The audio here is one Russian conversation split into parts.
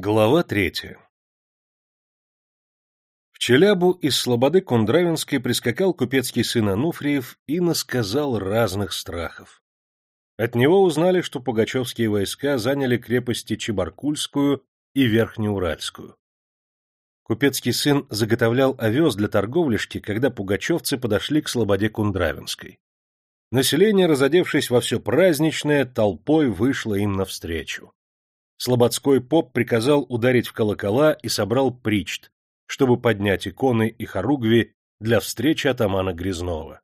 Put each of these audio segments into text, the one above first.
Глава третья В Челябу из Слободы Кундравинской прискакал купецкий сын Ануфриев и насказал разных страхов. От него узнали, что пугачевские войска заняли крепости Чебаркульскую и Верхнеуральскую. Купецкий сын заготовлял овес для торговляшки, когда пугачевцы подошли к Слободе Кундравинской. Население, разодевшись во все праздничное, толпой вышло им навстречу. Слободской поп приказал ударить в колокола и собрал причт, чтобы поднять иконы и хоругви для встречи атамана Грязнова.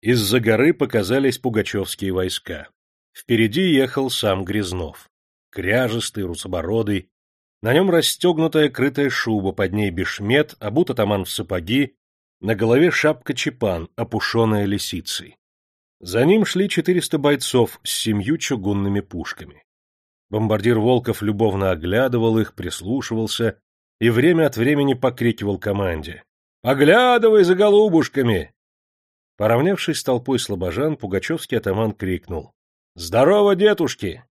Из-за горы показались пугачевские войска. Впереди ехал сам Грязнов. Кряжистый, русобородый. На нем расстегнутая крытая шуба, под ней бешмет, обут атаман в сапоги, на голове шапка-чепан, опушенная лисицей. За ним шли четыреста бойцов с семью чугунными пушками. Бомбардир Волков любовно оглядывал их, прислушивался и время от времени покрикивал команде. «Оглядывай за голубушками!» Поравнявшись с толпой слабожан, пугачевский атаман крикнул. «Здорово, дедушки!»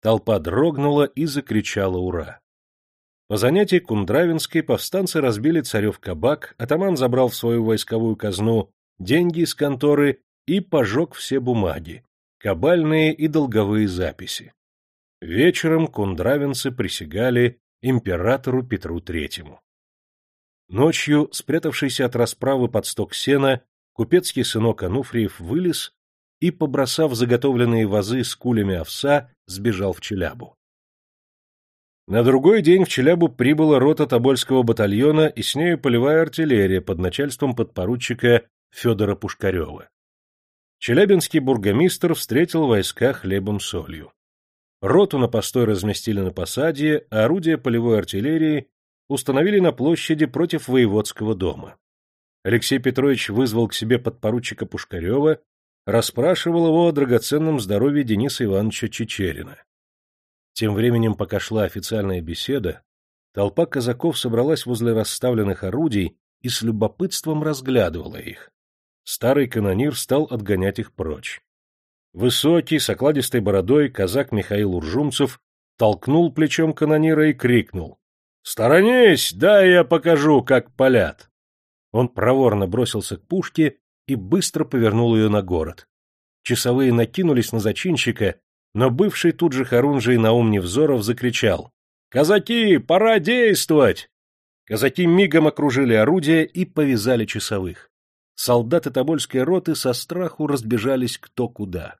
Толпа дрогнула и закричала «Ура!». По занятии Кундравинской повстанцы разбили царев кабак, атаман забрал в свою войсковую казну деньги из конторы и пожег все бумаги, кабальные и долговые записи. Вечером кундравинцы присягали императору Петру Третьему. Ночью, спрятавшийся от расправы под сток сена, купецкий сынок Ануфриев вылез и, побросав заготовленные вазы с кулями овса, сбежал в Челябу. На другой день в Челябу прибыла рота Тобольского батальона и с нею полевая артиллерия под начальством подпоручика Федора Пушкарева. Челябинский бургомистр встретил войска хлебом-солью. Роту на постой разместили на посаде, а орудия полевой артиллерии установили на площади против воеводского дома. Алексей Петрович вызвал к себе подпоручика Пушкарева, расспрашивал его о драгоценном здоровье Дениса Ивановича Чечерина. Тем временем, пока шла официальная беседа, толпа казаков собралась возле расставленных орудий и с любопытством разглядывала их. Старый канонир стал отгонять их прочь. Высокий, с окладистой бородой, казак Михаил Уржумцев толкнул плечом канонира и крикнул. — Сторонись, да я покажу, как палят! Он проворно бросился к пушке и быстро повернул ее на город. Часовые накинулись на зачинщика, но бывший тут же Харунжий Наум Невзоров закричал. — Казаки, пора действовать! Казаки мигом окружили орудия и повязали часовых солдаты Тобольской роты со страху разбежались кто куда.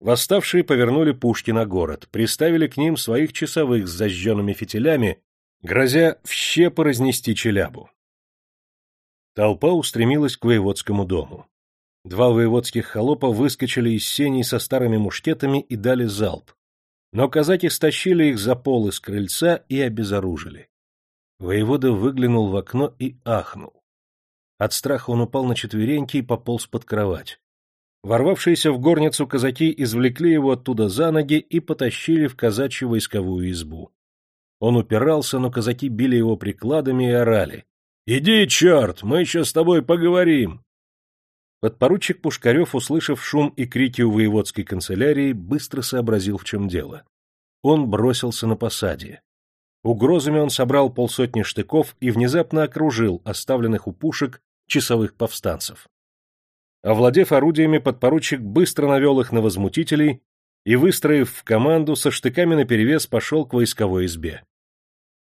Восставшие повернули пушки на город, приставили к ним своих часовых с зажженными фитилями, грозя в щепы разнести челябу. Толпа устремилась к воеводскому дому. Два воеводских холопа выскочили из сеней со старыми мушкетами и дали залп. Но казаки стащили их за пол из крыльца и обезоружили. Воевода выглянул в окно и ахнул. От страха он упал на четвереньки и пополз под кровать. Ворвавшиеся в горницу казаки извлекли его оттуда за ноги и потащили в казачью войсковую избу. Он упирался, но казаки били его прикладами и орали. — Иди, черт, мы еще с тобой поговорим! Подпоручик Пушкарев, услышав шум и крики у воеводской канцелярии, быстро сообразил, в чем дело. Он бросился на посаде. Угрозами он собрал полсотни штыков и внезапно окружил оставленных у пушек часовых повстанцев. Овладев орудиями, подпоручик быстро навел их на возмутителей и, выстроив в команду, со штыками наперевес пошел к войсковой избе.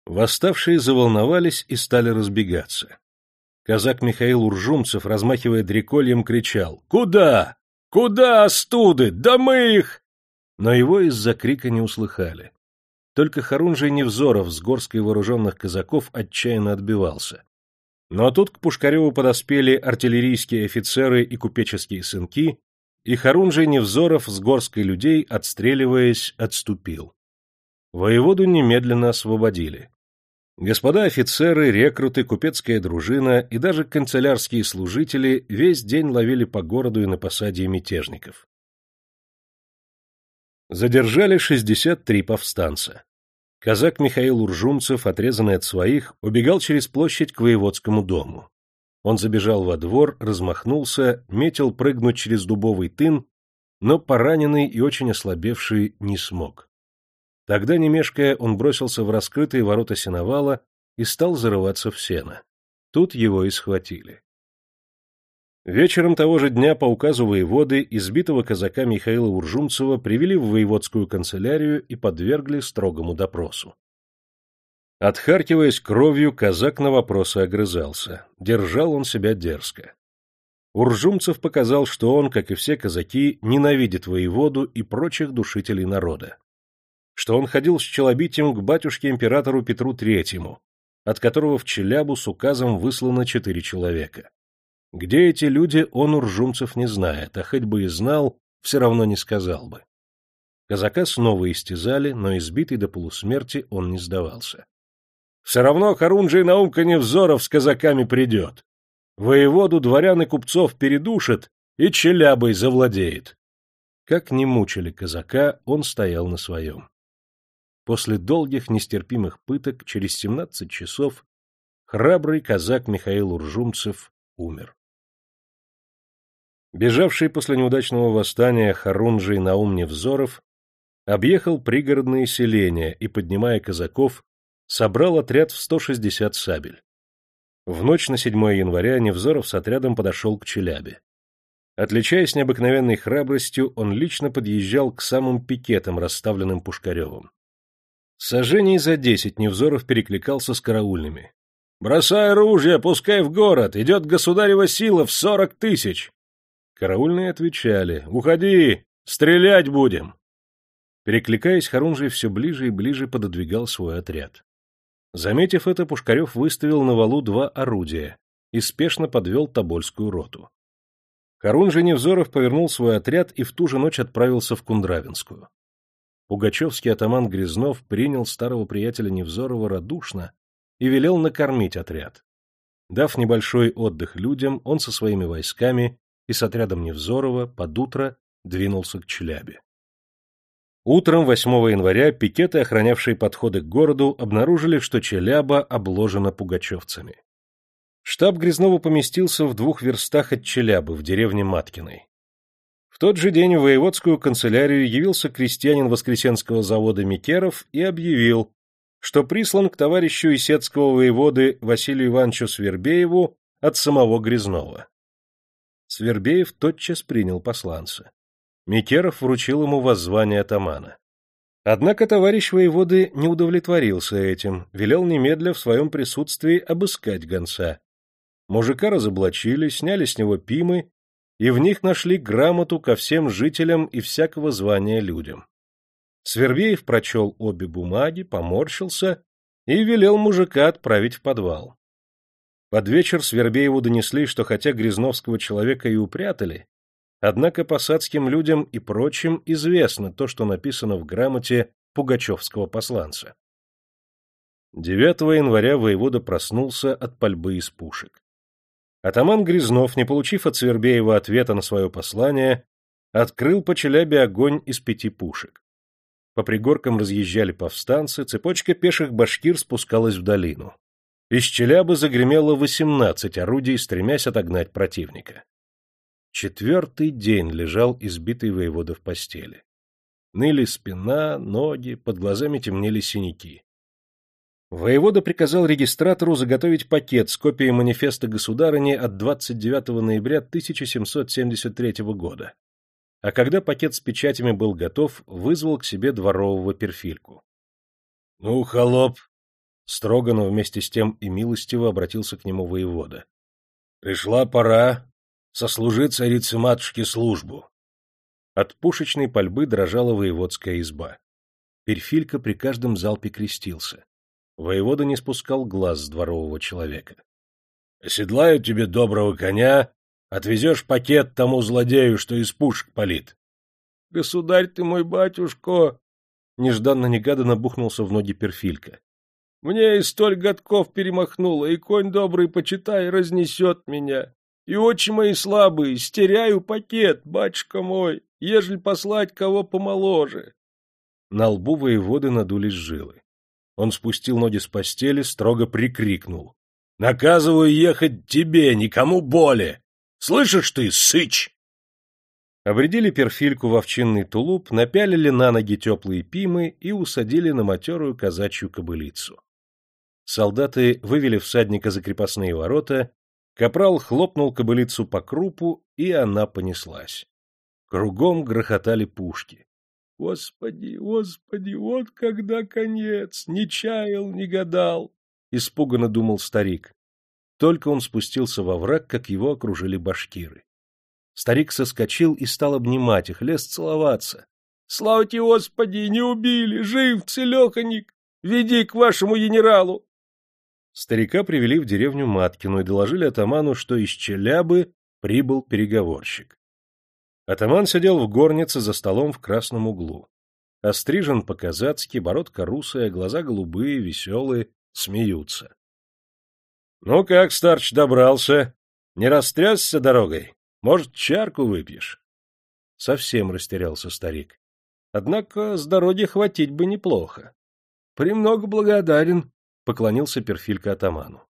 Восставшие заволновались и стали разбегаться. Казак Михаил Уржумцев, размахивая дрекольем, кричал «Куда? Куда, остуды? Да мы их!» Но его из-за крика не услыхали. Только Харунжий Невзоров с горской вооруженных казаков отчаянно отбивался. Но тут к Пушкареву подоспели артиллерийские офицеры и купеческие сынки, и Харунжий Невзоров с горской людей, отстреливаясь, отступил. Воеводу немедленно освободили. Господа офицеры, рекруты, купецкая дружина и даже канцелярские служители весь день ловили по городу и на посаде мятежников. Задержали 63 повстанца. Казак Михаил Уржумцев, отрезанный от своих, убегал через площадь к воеводскому дому. Он забежал во двор, размахнулся, метил прыгнуть через дубовый тын, но пораненный и очень ослабевший не смог. Тогда, не мешкая, он бросился в раскрытые ворота сеновала и стал зарываться в сено. Тут его и схватили. Вечером того же дня по указу воеводы избитого казака Михаила Уржумцева привели в воеводскую канцелярию и подвергли строгому допросу. Отхаркиваясь кровью, казак на вопросы огрызался. Держал он себя дерзко. Уржумцев показал, что он, как и все казаки, ненавидит воеводу и прочих душителей народа. Что он ходил с челобитием к батюшке-императору Петру Третьему, от которого в Челябу с указом выслано четыре человека. Где эти люди, он Уржумцев не знает, а хоть бы и знал, все равно не сказал бы. Казака снова истязали, но избитый до полусмерти он не сдавался. Все равно Харунжий наука невзоров с казаками придет. Воеводу дворян и купцов передушит и челябой завладеет. Как не мучили казака, он стоял на своем. После долгих нестерпимых пыток, через семнадцать часов, храбрый казак Михаил Уржумцев умер. Бежавший после неудачного восстания Харунжий Наум Невзоров объехал пригородные селения и, поднимая казаков, собрал отряд в 160 сабель. В ночь на 7 января Невзоров с отрядом подошел к Челябе. Отличаясь необыкновенной храбростью, он лично подъезжал к самым пикетам, расставленным Пушкаревым. Сожжений за десять Невзоров перекликался с караульными. «Бросай оружие, пускай в город! Идет государева сила в сорок тысяч!» Караульные отвечали. «Уходи! Стрелять будем!» Перекликаясь, Харунжий все ближе и ближе пододвигал свой отряд. Заметив это, Пушкарев выставил на валу два орудия и спешно подвел Тобольскую роту. Харун же Невзоров повернул свой отряд и в ту же ночь отправился в Кундравинскую. Пугачевский атаман Грязнов принял старого приятеля Невзорова радушно и велел накормить отряд. Дав небольшой отдых людям, он со своими войсками и с отрядом Невзорова под утро двинулся к Челябе. Утром 8 января пикеты, охранявшие подходы к городу, обнаружили, что Челяба обложена пугачевцами. Штаб Грязнова поместился в двух верстах от Челябы, в деревне Маткиной. В тот же день в воеводскую канцелярию явился крестьянин Воскресенского завода Микеров и объявил, что прислан к товарищу Исетского воеводы Василию Ивановичу Свербееву от самого Грязнова. Свербеев тотчас принял посланца. Микеров вручил ему воззвание атамана. Однако товарищ воеводы не удовлетворился этим, велел немедля в своем присутствии обыскать гонца. Мужика разоблачили, сняли с него пимы, и в них нашли грамоту ко всем жителям и всякого звания людям. Свербеев прочел обе бумаги, поморщился и велел мужика отправить в подвал. Под вечер Свербееву донесли, что хотя Грязновского человека и упрятали, Однако посадским людям и прочим известно то, что написано в грамоте пугачевского посланца. 9 января воевода проснулся от пальбы из пушек. Атаман Грязнов, не получив от Свербеева ответа на свое послание, открыл по Челябе огонь из пяти пушек. По пригоркам разъезжали повстанцы, цепочка пеших башкир спускалась в долину. Из Челябы загремело восемнадцать орудий, стремясь отогнать противника. Четвертый день лежал избитый воевода в постели. Ныли спина, ноги, под глазами темнели синяки. Воевода приказал регистратору заготовить пакет с копией манифеста государыни от 29 ноября 1773 года. А когда пакет с печатями был готов, вызвал к себе дворового перфильку. — Ну, холоп! — строго, но вместе с тем и милостиво обратился к нему воевода. — Пришла пора сослужить царице матушке службу. От пушечной пальбы дрожала воеводская изба. Перфилька при каждом залпе крестился. Воевода не спускал глаз с дворового человека. — Оседлаю тебе доброго коня, отвезешь пакет тому злодею, что из пушек палит. — Государь ты мой батюшко! Нежданно-негаданно бухнулся в ноги Перфилька. — Мне и столь годков перемахнуло, и конь добрый, почитай, разнесет меня. И очи мои слабые, стеряю пакет, батюшка мой, ежели послать кого помоложе. На лбу воеводы надулись жилы. Он спустил ноги с постели, строго прикрикнул. — Наказываю ехать тебе, никому боли! Слышишь ты, сыч! Обредили перфильку в овчинный тулуп, напялили на ноги теплые пимы и усадили на матерую казачью кобылицу. Солдаты вывели всадника за крепостные ворота, капрал хлопнул кобылицу по крупу, и она понеслась. Кругом грохотали пушки. Господи, господи, вот когда конец! Не чаял, не гадал! — испуганно думал старик. Только он спустился во враг, как его окружили башкиры. Старик соскочил и стал обнимать их, лез целоваться. — Слава тебе, Господи, не убили! Жив, целеханик! Веди к вашему генералу! Старика привели в деревню Маткину и доложили атаману, что из Челябы прибыл переговорщик. Атаман сидел в горнице за столом в красном углу. Острижен по-казацки, бородка русая, глаза голубые, веселые, смеются. — Ну как, старч, добрался? Не растрясся дорогой? Может, чарку выпьешь? Совсем растерялся старик. Однако с дороги хватить бы неплохо. — Премного благодарен, — поклонился перфилька атаману.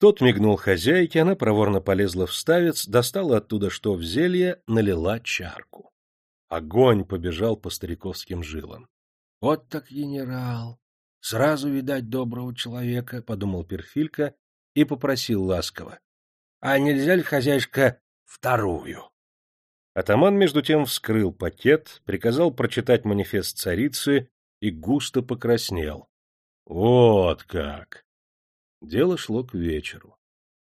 Тот мигнул хозяйке, она проворно полезла в ставец, достала оттуда что в зелье, налила чарку. Огонь побежал по стариковским жилам. — Вот так генерал! Сразу видать доброго человека, — подумал Перфилька и попросил ласково. — А нельзя ли, хозяйка, вторую? Атаман, между тем, вскрыл пакет, приказал прочитать манифест царицы и густо покраснел. — Вот как! Дело шло к вечеру.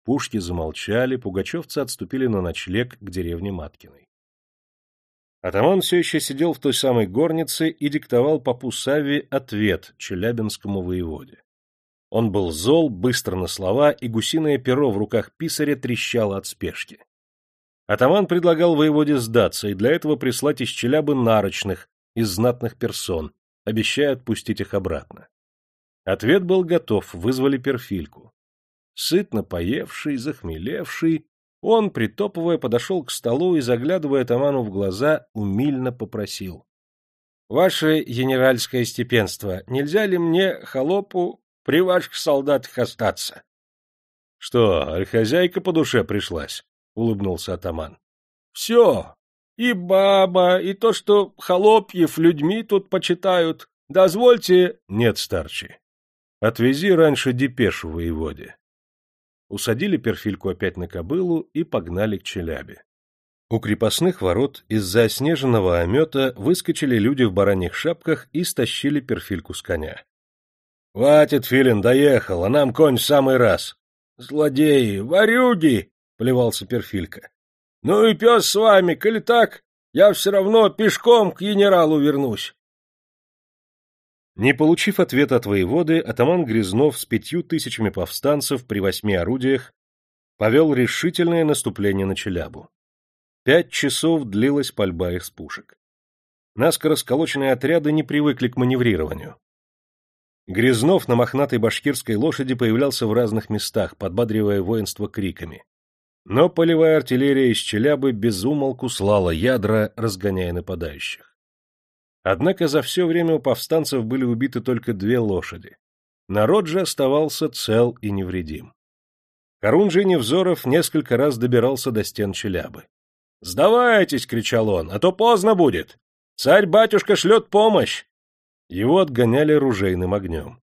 Пушки замолчали, пугачевцы отступили на ночлег к деревне Маткиной. Атаман все еще сидел в той самой горнице и диктовал попу Савве ответ челябинскому воеводе. Он был зол, быстро на слова, и гусиное перо в руках писаря трещало от спешки. Атаман предлагал воеводе сдаться и для этого прислать из Челябы нарочных, из знатных персон, обещая отпустить их обратно. Ответ был готов, вызвали перфильку. Сытно поевший, захмелевший, он, притопывая, подошел к столу и, заглядывая Таману в глаза, умильно попросил. — Ваше генеральское степенство, нельзя ли мне, холопу, при ваших солдатах остаться? — Что, хозяйка по душе пришлась? — улыбнулся атаман. — Все. И баба, и то, что холопьев людьми тут почитают. Дозвольте... — Нет, старчи. Отвези раньше депешу воеводе усадили перфильку опять на кобылу и погнали к Челябе. У крепостных ворот из-за оснеженного омета выскочили люди в бараньих шапках и стащили перфильку с коня. — Хватит, Филин, доехал, а нам конь в самый раз. — Злодеи, ворюги! — плевался перфилька. — Ну и пес с вами, коли так, я все равно пешком к генералу вернусь. Не получив ответа от воеводы, атаман Грязнов с пятью тысячами повстанцев при восьми орудиях повел решительное наступление на Челябу. Пять часов длилась пальба с пушек. Наскоро сколоченные отряды не привыкли к маневрированию. Грязнов на мохнатой башкирской лошади появлялся в разных местах, подбадривая воинство криками. Но полевая артиллерия из Челябы безумолку слала ядра, разгоняя нападающих. Однако за все время у повстанцев были убиты только две лошади. Народ же оставался цел и невредим. Харунжий Невзоров несколько раз добирался до стен Челябы. «Сдавайтесь!» — кричал он, — «а то поздно будет! Царь-батюшка шлет помощь!» Его отгоняли ружейным огнем.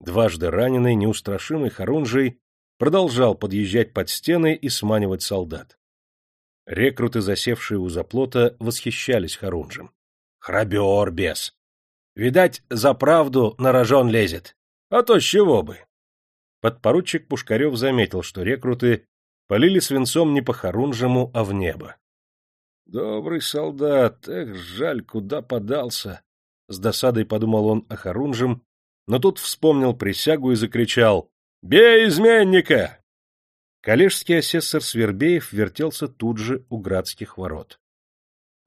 Дважды раненый, неустрашимый Харунжий продолжал подъезжать под стены и сманивать солдат. Рекруты, засевшие у заплота, восхищались Харунжем. Храбер бес. Видать, за правду на рожон лезет. А то с чего бы. Подпоручик Пушкарев заметил, что рекруты полили свинцом не по Харунжему, а в небо. Добрый солдат, эх, жаль, куда подался. С досадой подумал он о Харунжем, но тут вспомнил присягу и закричал «Бей изменника!» Калежский асессор Свербеев вертелся тут же у градских ворот.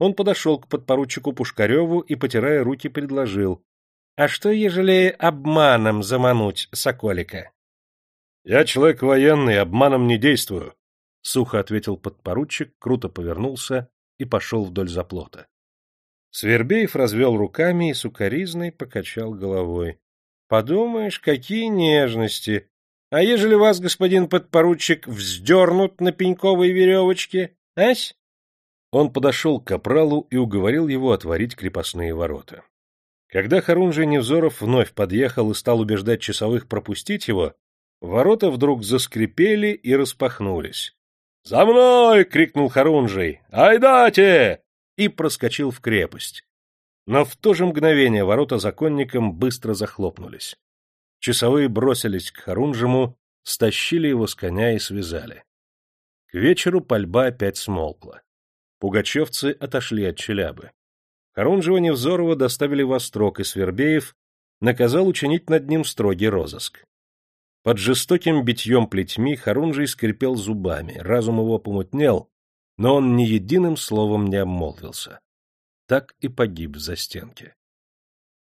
Он подошел к подпоручику Пушкареву и, потирая руки, предложил. — А что, ежели обманом замануть Соколика? — Я человек военный, обманом не действую, — сухо ответил подпоручик, круто повернулся и пошел вдоль заплота. Свербеев развел руками и сукоризной покачал головой. — Подумаешь, какие нежности! А ежели вас, господин подпоручик, вздернут на пеньковой веревочке, ась? Он подошел к капралу и уговорил его отворить крепостные ворота. Когда Харунжий Невзоров вновь подъехал и стал убеждать часовых пропустить его, ворота вдруг заскрипели и распахнулись. «За мной!» — крикнул Харунжий. «Айдате!» и проскочил в крепость. Но в то же мгновение ворота законникам быстро захлопнулись. Часовые бросились к Харунжему, стащили его с коня и связали. К вечеру пальба опять смолкла. Пугачевцы отошли от Челябы. Харунжева Невзорова доставили в Острог, и Свербеев наказал учинить над ним строгий розыск. Под жестоким битьем плетьми Харунжий скрипел зубами, разум его помутнел, но он ни единым словом не обмолвился. Так и погиб в застенке.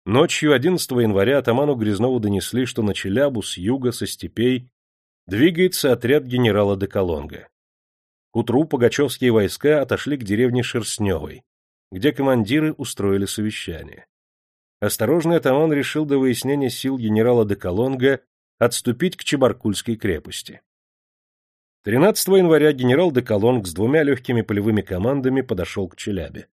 Ночью 11 января атаману Грязнову донесли, что на Челябу с юга, со степей, двигается отряд генерала Деколонга. Утру пугачевские войска отошли к деревне Шерстневой, где командиры устроили совещание. Осторожный атаман решил до выяснения сил генерала Деколонга отступить к Чебаркульской крепости. 13 января генерал Деколонг с двумя легкими полевыми командами подошел к Челябе.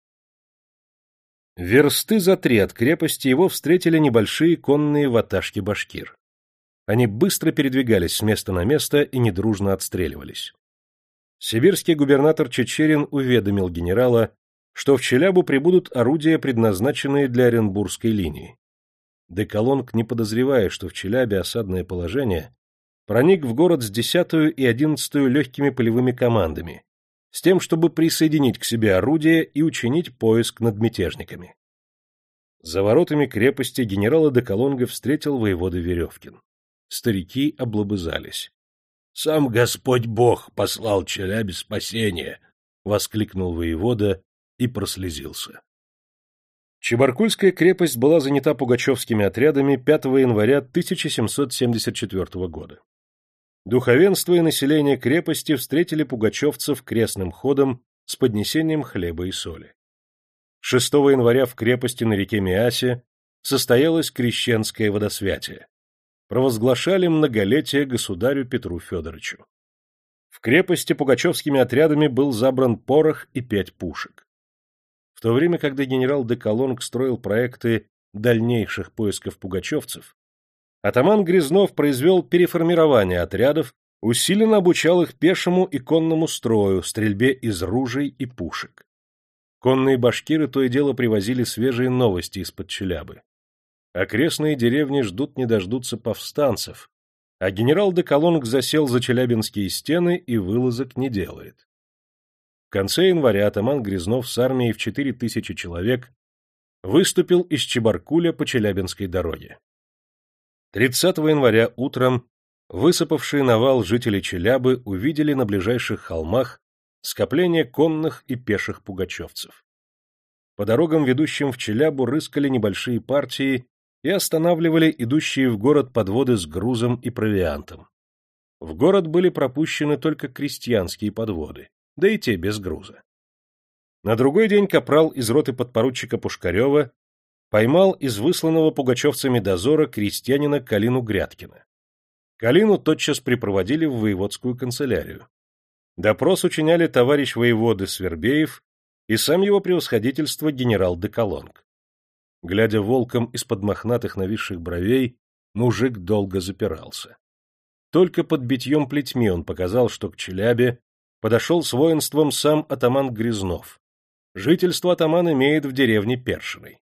Версты за три от крепости его встретили небольшие конные ваташки башкир. Они быстро передвигались с места на место и недружно отстреливались. Сибирский губернатор Чечерин уведомил генерала, что в Челябу прибудут орудия, предназначенные для Оренбургской линии. Деколонг, не подозревая, что в Челябе осадное положение, проник в город с 10 и 11 легкими полевыми командами, с тем, чтобы присоединить к себе орудия и учинить поиск над мятежниками. За воротами крепости генерала Деколонга встретил воевода Веревкин. Старики облобызались. — Сам Господь Бог послал Челябе спасение! — воскликнул воевода и прослезился. Чебаркульская крепость была занята пугачевскими отрядами 5 января 1774 года. Духовенство и население крепости встретили пугачевцев крестным ходом с поднесением хлеба и соли. 6 января в крепости на реке Миасе состоялось крещенское водосвятие. Провозглашали многолетие государю Петру Федоровичу. В крепости пугачевскими отрядами был забран порох и пять пушек. В то время, когда генерал Деколонг строил проекты дальнейших поисков пугачевцев, Атаман Грязнов произвел переформирование отрядов, усиленно обучал их пешему и конному строю, стрельбе из ружей и пушек. Конные башкиры то и дело привозили свежие новости из-под Челябы. Окрестные деревни ждут не дождутся повстанцев, а генерал де Колонг засел за челябинские стены и вылазок не делает. В конце января атаман Грязнов с армией в четыре тысячи человек выступил из Чебаркуля по Челябинской дороге. 30 января утром высыпавшие на вал жители Челябы увидели на ближайших холмах скопление конных и пеших пугачевцев. По дорогам, ведущим в Челябу, рыскали небольшие партии и останавливали идущие в город подводы с грузом и провиантом. В город были пропущены только крестьянские подводы, да и те без груза. На другой день капрал из роты подпоручика Пушкарева поймал из высланного пугачевцами дозора крестьянина Калину Грядкина. Калину тотчас припроводили в воеводскую канцелярию. Допрос учиняли товарищ воеводы Свербеев и сам его превосходительство генерал Деколонг. Глядя волком из-под мохнатых нависших бровей, мужик долго запирался. Только под битьем плетьми он показал, что к Челябе подошел с воинством сам атаман Грязнов. Жительство атаман имеет в деревне Першиной.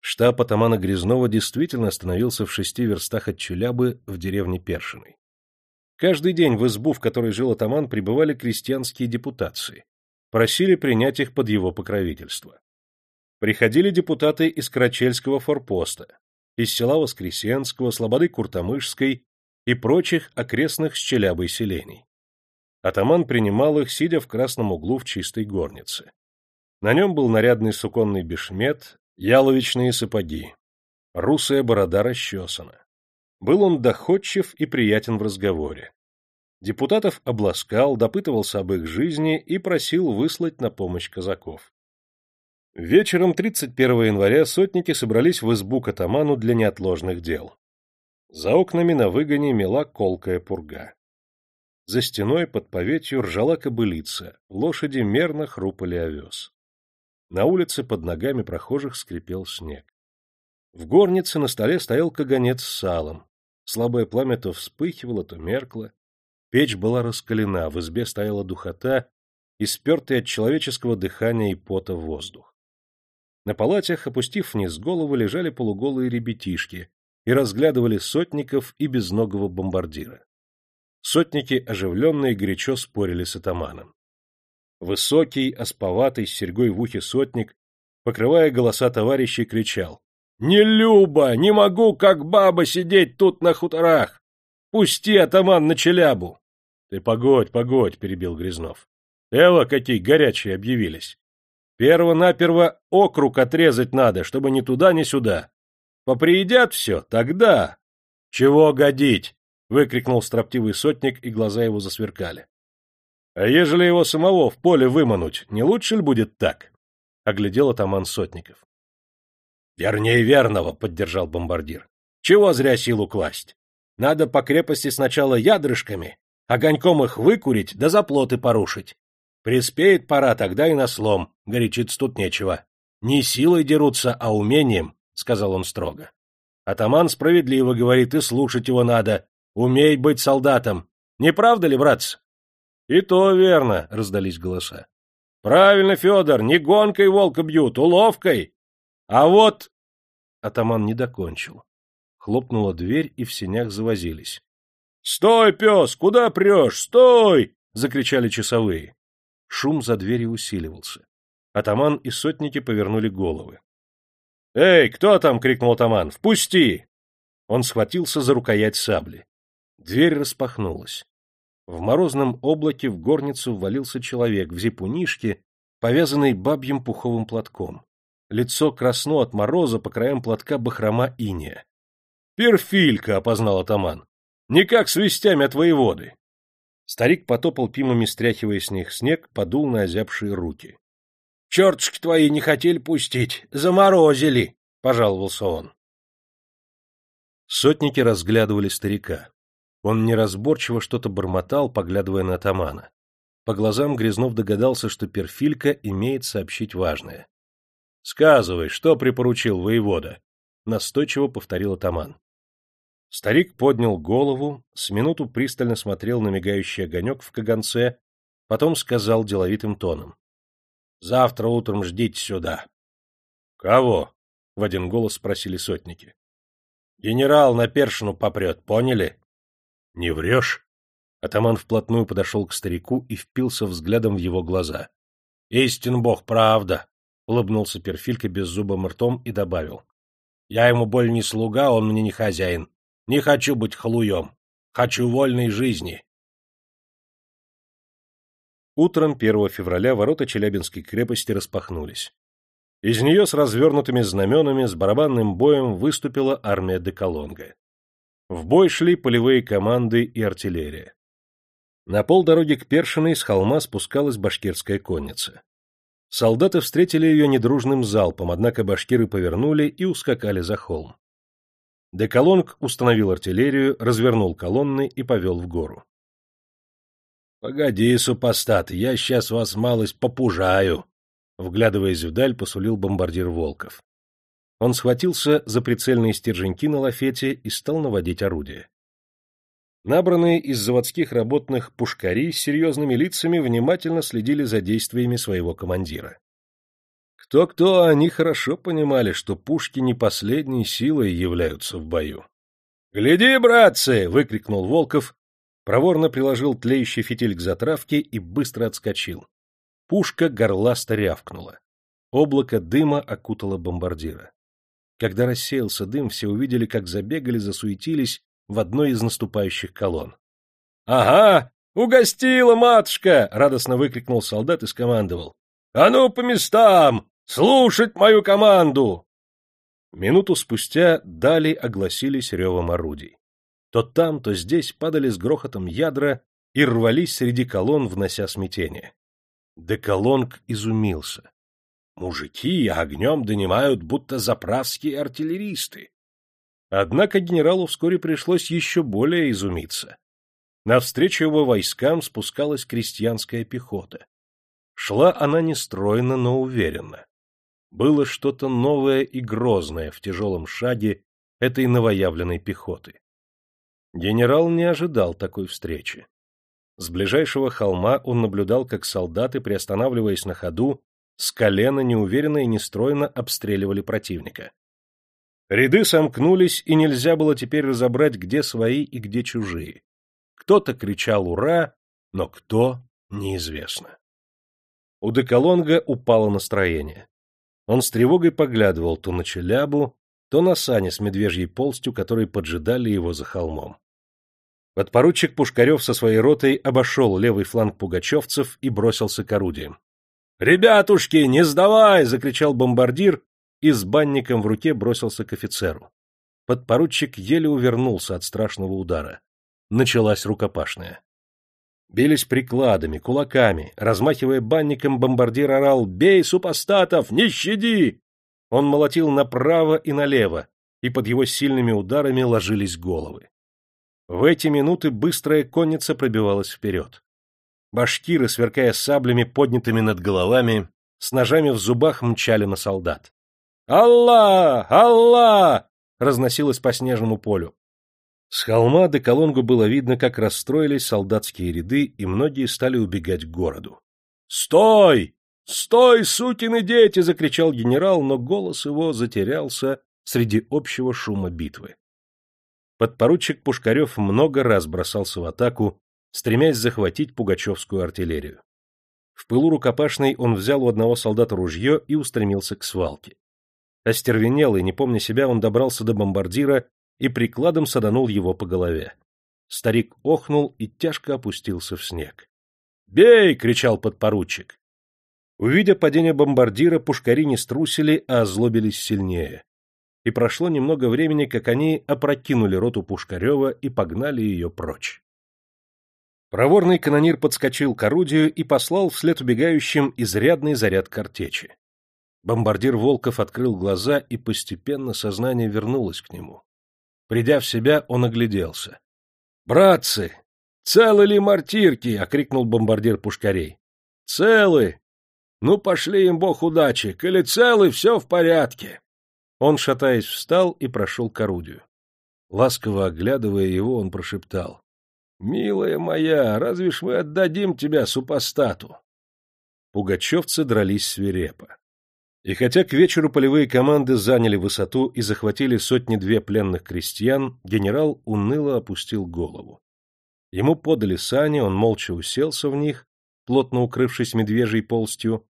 Штаб атамана Грязнова действительно остановился в шести верстах от Челябы в деревне Першиной. Каждый день в избу, в которой жил атаман, прибывали крестьянские депутации. Просили принять их под его покровительство. Приходили депутаты из Карачельского форпоста, из села Воскресенского, Слободы Куртамышской и прочих окрестных с Челябой селений. Атаман принимал их, сидя в красном углу в чистой горнице. На нем был нарядный суконный бешмет, яловичные сапоги. Русая борода расчесана. Был он доходчив и приятен в разговоре. Депутатов обласкал, допытывался об их жизни и просил выслать на помощь казаков. Вечером 31 января сотники собрались в избу к атаману для неотложных дел. За окнами на выгоне мела колкая пурга. За стеной под поветью ржала кобылица, лошади мерно хрупали овес. На улице под ногами прохожих скрипел снег. В горнице на столе стоял каганец с салом. Слабое пламя то вспыхивало, то меркло. Печь была раскалена, в избе стояла духота и спертый от человеческого дыхания и пота воздух. На палатях, опустив вниз голову, лежали полуголые ребятишки и разглядывали сотников и безногого бомбардира. Сотники оживленно и горячо спорили с атаманом. Высокий, осповатый, с серьгой в ухе сотник, покрывая голоса товарищей, кричал. — Не люба! Не могу, как баба, сидеть тут на хуторах! Пусти, атаман, на челябу! — Ты погодь, погодь, — перебил Грязнов. — Эва, какие горячие объявились! Перво-наперво округ отрезать надо, чтобы ни туда, ни сюда. Поприедят все, тогда... — Чего годить? — выкрикнул строптивый сотник, и глаза его засверкали. — А ежели его самого в поле вымануть, не лучше ли будет так? — оглядел атаман Сотников. — Вернее верного, — поддержал бомбардир. — Чего зря силу класть? Надо по крепости сначала ядрышками, огоньком их выкурить да заплоты порушить. Приспеет пора, тогда и на слом, горячиться тут нечего. Не силой дерутся, а умением, — сказал он строго. Атаман справедливо говорит, и слушать его надо. Умей быть солдатом. Не правда ли, братцы? И то верно, — раздались голоса. Правильно, Федор, не гонкой волка бьют, уловкой. А вот... Атаман не докончил. Хлопнула дверь, и в сенях завозились. — Стой, пес! Куда прешь? Стой! — закричали часовые. Шум за дверью усиливался. Атаман и сотники повернули головы. — Эй, кто там? — крикнул атаман. — Впусти! Он схватился за рукоять сабли. Дверь распахнулась. В морозном облаке в горницу ввалился человек в зипунишке, повязанный бабьим пуховым платком. Лицо красно от мороза, по краям платка бахрома иния. — Перфилька! — опознал атаман. Не как с вестями от воеводы. Старик потопал пимами, стряхивая с них снег, подул на озябшие руки. — Чертушки твои не хотели пустить, заморозили, — пожаловался он. Сотники разглядывали старика. Он неразборчиво что-то бормотал, поглядывая на атамана. По глазам Грязнов догадался, что перфилька имеет сообщить важное. — Сказывай, что припоручил воевода? — настойчиво повторил атаман. Старик поднял голову, с минуту пристально смотрел на мигающий огонек в каганце, потом сказал деловитым тоном. — Завтра утром ждите сюда. — Кого? — в один голос спросили сотники. — Генерал на першину попрет, поняли? — Не врешь? Атаман вплотную подошел к старику и впился взглядом в его глаза. — Истин бог, правда! — улыбнулся Перфилька беззубым ртом и добавил. — Я ему боль не слуга, он мне не хозяин. Не хочу быть халуем. Хочу вольной жизни. Утром 1 февраля ворота Челябинской крепости распахнулись. Из нее с развернутыми знаменами, с барабанным боем выступила армия Деколонга. В бой шли полевые команды и артиллерия. На полдороги к Першиной с холма спускалась башкирская конница. Солдаты встретили ее недружным залпом, однако башкиры повернули и ускакали за холм. Деколонг установил артиллерию, развернул колонны и повел в гору. — Погоди, супостат, я сейчас вас малость попужаю! — вглядываясь вдаль, посулил бомбардир Волков. Он схватился за прицельные стерженьки на лафете и стал наводить орудие. Набранные из заводских работных пушкари с серьезными лицами внимательно следили за действиями своего командира. Кто-кто, они хорошо понимали, что пушки не последней силой являются в бою. — Гляди, братцы! — выкрикнул Волков, проворно приложил тлеющий фитиль к затравке и быстро отскочил. Пушка горласто рявкнула. Облако дыма окутало бомбардира. Когда рассеялся дым, все увидели, как забегали, засуетились в одной из наступающих колонн. — Ага! Угостила, матушка! — радостно выкрикнул солдат и скомандовал. — А ну, по местам! Слушать мою команду! Минуту спустя дали огласились ревом орудий. То там, то здесь падали с грохотом ядра и рвались среди колонн, внося смятение. Деколонг изумился. Мужики огнем донимают, будто заправские артиллеристы. Однако генералу вскоре пришлось еще более изумиться. Навстречу его войскам спускалась крестьянская пехота. Шла она нестройно, но уверенно. Было что-то новое и грозное в тяжелом шаге этой новоявленной пехоты. Генерал не ожидал такой встречи. С ближайшего холма он наблюдал, как солдаты, приостанавливаясь на ходу, с колена неуверенно и нестройно обстреливали противника. Ряды сомкнулись, и нельзя было теперь разобрать, где свои и где чужие. Кто-то кричал «Ура!», но кто — неизвестно. У Деколонга упало настроение. Он с тревогой поглядывал то на Челябу, то на сани с медвежьей полстью, которые поджидали его за холмом. Подпоручик Пушкарев со своей ротой обошел левый фланг пугачевцев и бросился к орудиям. «Ребятушки, не сдавай!» — закричал бомбардир и с банником в руке бросился к офицеру. Подпоручик еле увернулся от страшного удара. Началась рукопашная. Бились прикладами, кулаками. Размахивая банником, бомбардир орал «Бей, супостатов! Не щади!» Он молотил направо и налево, и под его сильными ударами ложились головы. В эти минуты быстрая конница пробивалась вперед. Башкиры, сверкая саблями, поднятыми над головами, с ножами в зубах мчали на солдат. «Алла! Алла!» разносилось по снежному полю. С холма до Колонгу было видно, как расстроились солдатские ряды, и многие стали убегать к городу. «Стой! Стой, сукины дети!» — закричал генерал, но голос его затерялся среди общего шума битвы. Подпоручик Пушкарев много раз бросался в атаку, стремясь захватить пугачевскую артиллерию. В пылу рукопашной он взял у одного солдата ружье и устремился к свалке. Остервенелый, не помня себя, он добрался до бомбардира и прикладом саданул его по голове. Старик охнул и тяжко опустился в снег. «Бей!» — кричал подпоручик. Увидя падение бомбардира, пушкари не струсили, а озлобились сильнее и прошло немного времени, как они опрокинули роту Пушкарева и погнали ее прочь. Проворный канонир подскочил к орудию и послал вслед убегающим изрядный заряд картечи. Бомбардир Волков открыл глаза, и постепенно сознание вернулось к нему. Придя в себя, он огляделся. — Братцы! Целы ли мартирки? — окрикнул бомбардир пушкарей. — Целы! Ну, пошли им бог удачи! Коли целы, все в порядке! Он, шатаясь, встал и прошел к орудию. Ласково оглядывая его, он прошептал. — Милая моя, разве ж мы отдадим тебя супостату? Пугачевцы дрались свирепо. И хотя к вечеру полевые команды заняли высоту и захватили сотни-две пленных крестьян, генерал уныло опустил голову. Ему подали сани, он молча уселся в них, плотно укрывшись медвежьей полстью,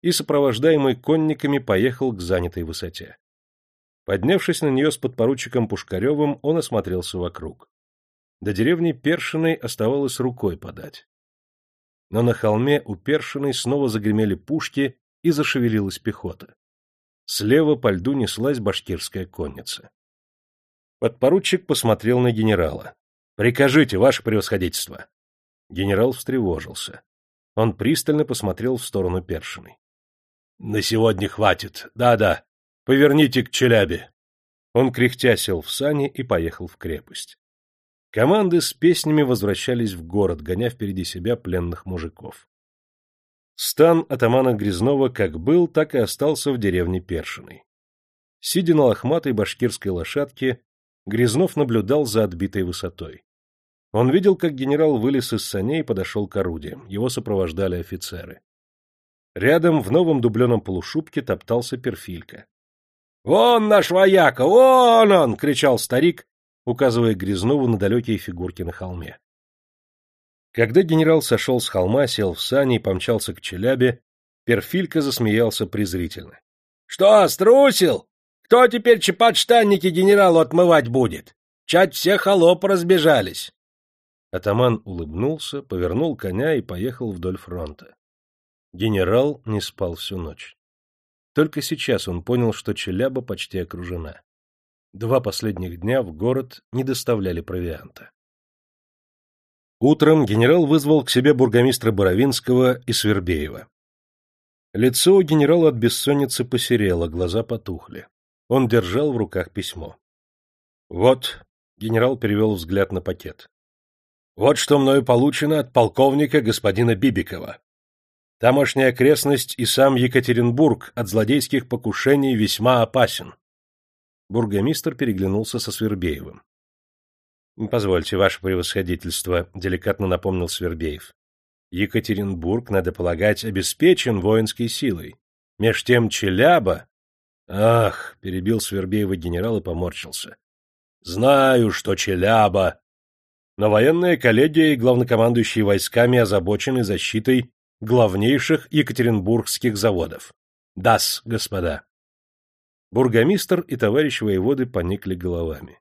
и, сопровождаемый конниками, поехал к занятой высоте. Поднявшись на нее с подпоручиком Пушкаревым, он осмотрелся вокруг. До деревни Першиной оставалось рукой подать. Но на холме у Першиной снова загремели пушки и зашевелилась пехота. Слева по льду неслась башкирская конница. Подпоручик посмотрел на генерала. — Прикажите, ваше превосходительство. Генерал встревожился. Он пристально посмотрел в сторону Першиной. — На сегодня хватит. Да-да, Поверните к Челябе. Он кряхтя сел в сани и поехал в крепость. Команды с песнями возвращались в город, гоня впереди себя пленных мужиков. Стан атамана Грязнова как был, так и остался в деревне Першиной. Сидя на лохматой башкирской лошадке, Грязнов наблюдал за отбитой высотой. Он видел, как генерал вылез из саней и подошел к орудиям. Его сопровождали офицеры. Рядом в новом дубленом полушубке топтался перфилька. «Вон наш вояка! Вон он!» — кричал старик, указывая Грязнову на далекие фигурки на холме. Когда генерал сошел с холма, сел в сани и помчался к Челябе, Перфилька засмеялся презрительно. — Что, струсил? Кто теперь чепотштанники генералу отмывать будет? Чать все холопы разбежались. Атаман улыбнулся, повернул коня и поехал вдоль фронта. Генерал не спал всю ночь. Только сейчас он понял, что Челяба почти окружена. Два последних дня в город не доставляли провианта. Утром генерал вызвал к себе бургомистра Боровинского и Свербеева. Лицо у генерала от бессонницы посерело, глаза потухли. Он держал в руках письмо. «Вот», — генерал перевел взгляд на пакет. Вот что мною получено от полковника господина Бибикова. Тамошняя окрестность и сам Екатеринбург от злодейских покушений весьма опасен. Бургомистр переглянулся со Свербеевым. — Позвольте, ваше превосходительство, — деликатно напомнил Свербеев. — Екатеринбург, надо полагать, обеспечен воинской силой. Меж тем Челяба... — Ах, — перебил Свербеева генерал и поморщился. — Знаю, что Челяба. Но военная коллегия и главнокомандующие войсками озабочены защитой главнейших екатеринбургских заводов. Дас, господа. Бургомистр и товарищ воеводы поникли головами.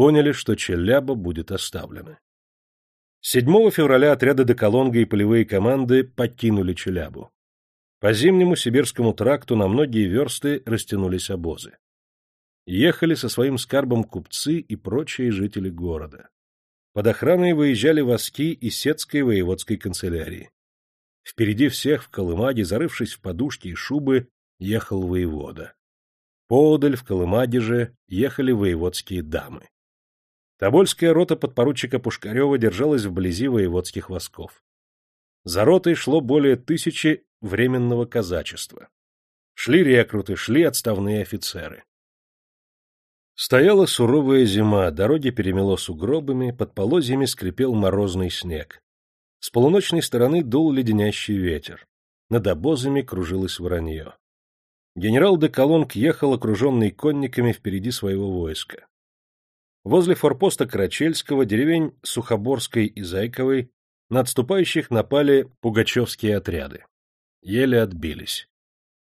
Поняли, что Челяба будет оставлена. 7 февраля отряды Деколонга и полевые команды покинули Челябу. По зимнему сибирскому тракту на многие версты растянулись обозы. Ехали со своим скарбом купцы и прочие жители города. Под охраной выезжали воски из Сетской воеводской канцелярии. Впереди всех в колымаде, зарывшись в подушки и шубы, ехал воевода. Поодаль в колымаде же ехали воеводские дамы. Тобольская рота подпоручика Пушкарева держалась вблизи воеводских восков. За ротой шло более тысячи временного казачества. Шли рекруты, шли отставные офицеры. Стояла суровая зима, дороги перемело сугробами, под полозьями скрипел морозный снег. С полуночной стороны дул леденящий ветер. Над обозами кружилось воронье. Генерал де Колонг ехал, окруженный конниками, впереди своего войска. Возле форпоста Карачельского, деревень Сухоборской и Зайковой, на отступающих напали пугачевские отряды. Еле отбились.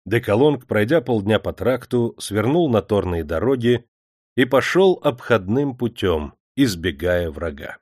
Деколонг, пройдя полдня по тракту, свернул на торные дороги и пошел обходным путем, избегая врага.